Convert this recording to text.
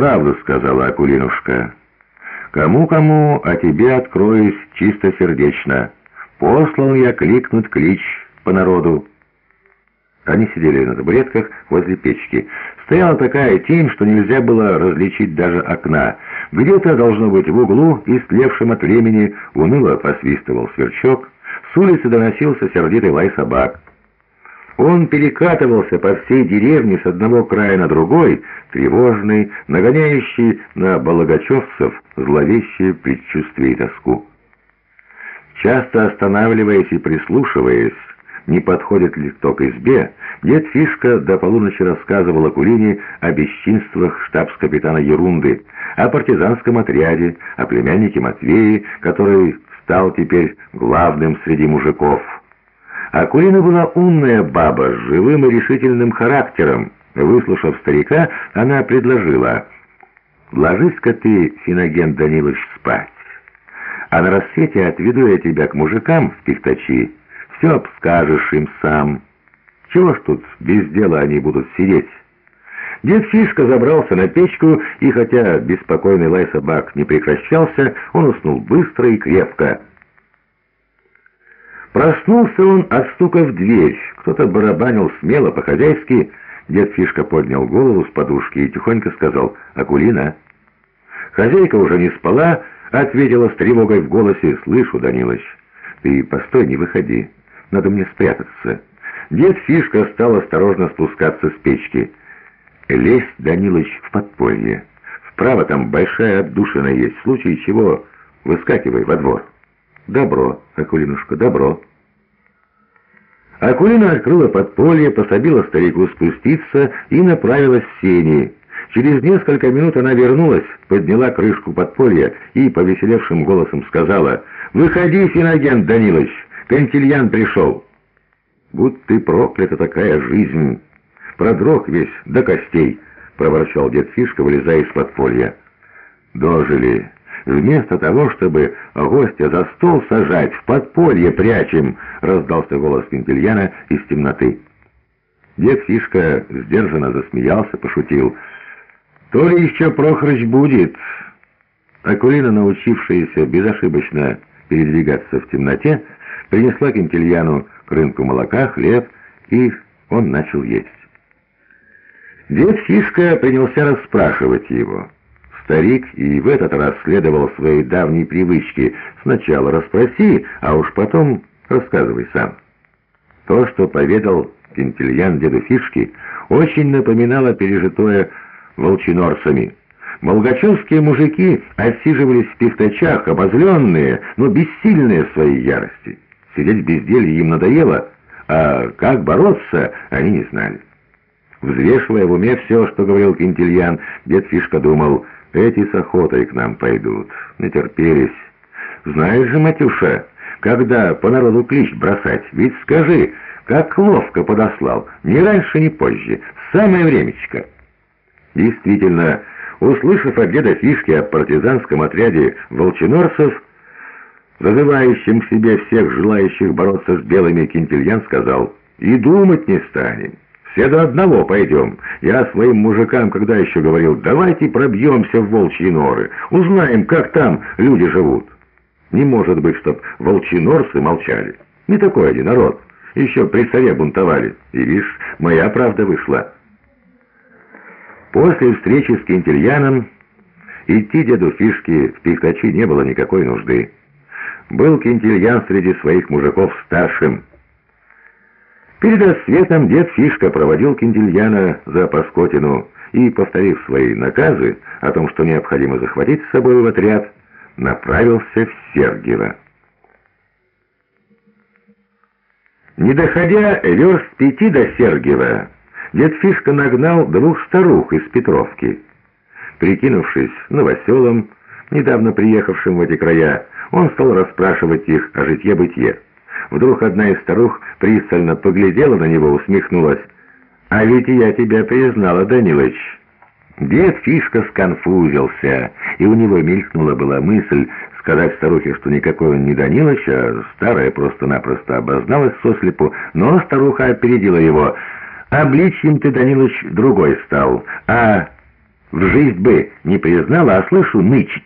«Правду сказала Акулинушка. Кому-кому, а тебе откроюсь чистосердечно. Послал я кликнуть клич по народу». Они сидели на табуретках возле печки. Стояла такая тень, что нельзя было различить даже окна. Где-то, должно быть, в углу, истлевшем от времени, уныло посвистывал сверчок. С улицы доносился сердитый лай собак. Он перекатывался по всей деревне с одного края на другой, тревожный, нагоняющий на балагачевцев зловещее предчувствие и тоску. Часто останавливаясь и прислушиваясь, не подходит ли кто к избе, дед Фишка до полуночи рассказывал Акулине о бесчинствах штабс-капитана Ерунды, о партизанском отряде, о племяннике Матвее, который стал теперь главным среди мужиков. Акулина была умная баба с живым и решительным характером. Выслушав старика, она предложила, «Ложись-ка ты, Финоген Данилович, спать, а на рассвете отведу я тебя к мужикам в Пихтачи, все обскажешь им сам. Чего ж тут без дела они будут сидеть? Дед Фишка забрался на печку, и хотя беспокойный лай собак не прекращался, он уснул быстро и крепко. Проснулся он от стука в дверь. Кто-то барабанил смело, по-хозяйски. Дед Фишка поднял голову с подушки и тихонько сказал «Акулина». Хозяйка уже не спала, ответила с тревогой в голосе «Слышу, Данилыч, ты постой, не выходи». Надо мне спрятаться». Дед Фишка стал осторожно спускаться с печки. «Лезь, Данилыч, в подполье. Вправо там большая отдушина есть, в случае чего выскакивай во двор». «Добро, Акулинушка, добро». Акулина открыла подполье, пособила старику спуститься и направилась в сени. Через несколько минут она вернулась, подняла крышку подполья и повеселевшим голосом сказала «Выходи, Финоген Данилович!» Кантильян пришел. Будь ты проклята такая жизнь. Продрог весь до костей, проворчал дед Фишка, вылезая из подполья. Дожили. Вместо того, чтобы гостя за стол сажать, в подполье прячем, раздался голос Кантильяна из темноты. Дед Фишка сдержанно засмеялся, пошутил. «То ли еще Прохорыч будет?» Акулина, научившаяся безошибочно передвигаться в темноте, принесла Кентильяну рынку молока, хлеб, и он начал есть. Дед Фишка принялся расспрашивать его. Старик и в этот раз следовал своей давней привычке. Сначала расспроси, а уж потом рассказывай сам. То, что поведал Кентильян деду Фишке, очень напоминало пережитое волчинорцами. Молгачевские мужики отсиживались в пихтачах, обозленные, но бессильные в своей ярости. Сидеть в безделье им надоело, а как бороться, они не знали. Взвешивая в уме все, что говорил Кентильян, дед Фишка думал, эти с охотой к нам пойдут. Натерпелись. Знаешь же, Матюша, когда по народу клич бросать, ведь скажи, как ловко подослал, ни раньше, ни позже, самое времечко. Действительно, услышав от деда Фишки о партизанском отряде волчинорцев, зазывающим к себе всех желающих бороться с белыми, Кентильян сказал, «И думать не станем. Все до одного пойдем. Я своим мужикам когда еще говорил, давайте пробьемся в волчьи норы, узнаем, как там люди живут. Не может быть, чтоб волчьи норсы молчали. Не такой один народ. Еще при царе бунтовали. И видишь, моя правда вышла». После встречи с Кентильяном идти деду Фишки в Пихтачи не было никакой нужды. Был Кентильян среди своих мужиков старшим. Перед рассветом дед Фишка проводил Кентильяна за Паскотину и, повторив свои наказы о том, что необходимо захватить с собой в отряд, направился в Сергиево. Не доходя верст пяти до Сергиева, дед Фишка нагнал двух старух из Петровки. Прикинувшись новоселом, недавно приехавшим в эти края, он стал расспрашивать их о житье-бытие. Вдруг одна из старух пристально поглядела на него, усмехнулась. «А ведь я тебя признала, Данилыч». Дед Фишка сконфузился, и у него мелькнула была мысль сказать старухе, что никакой он не Данилыч, а старая просто-напросто обозналась сослепу, но старуха опередила его. «Обличьем ты, Данилыч, другой стал, а в жизнь бы не признала, а слышу, нычет».